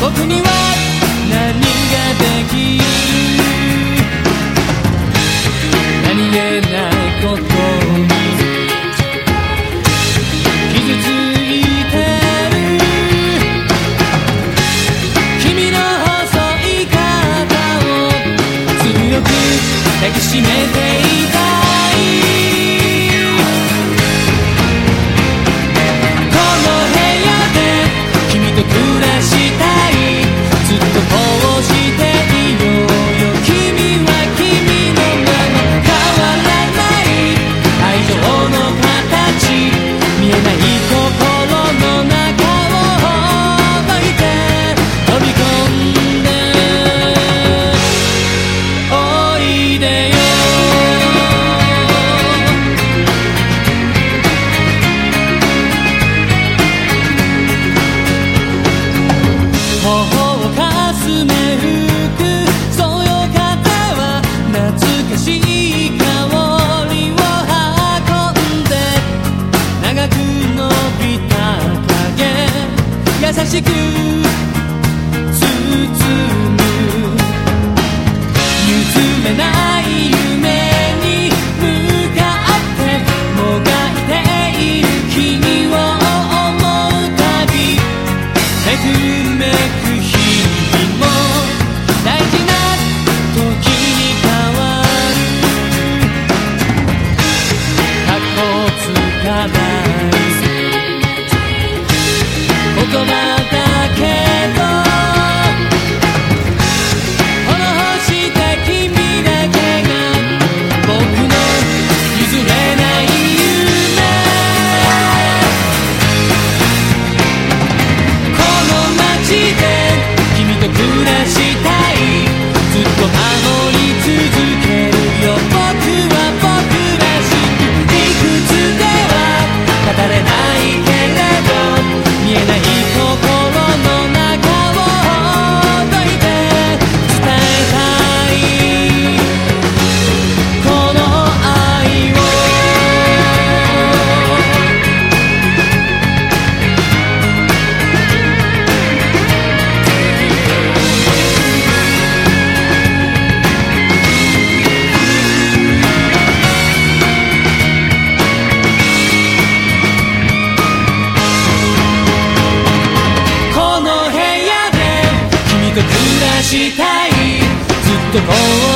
僕には何ができる何気ないことに傷ついてる君の細い肩を強く抱きしめて。優しくしたい。ずっとこう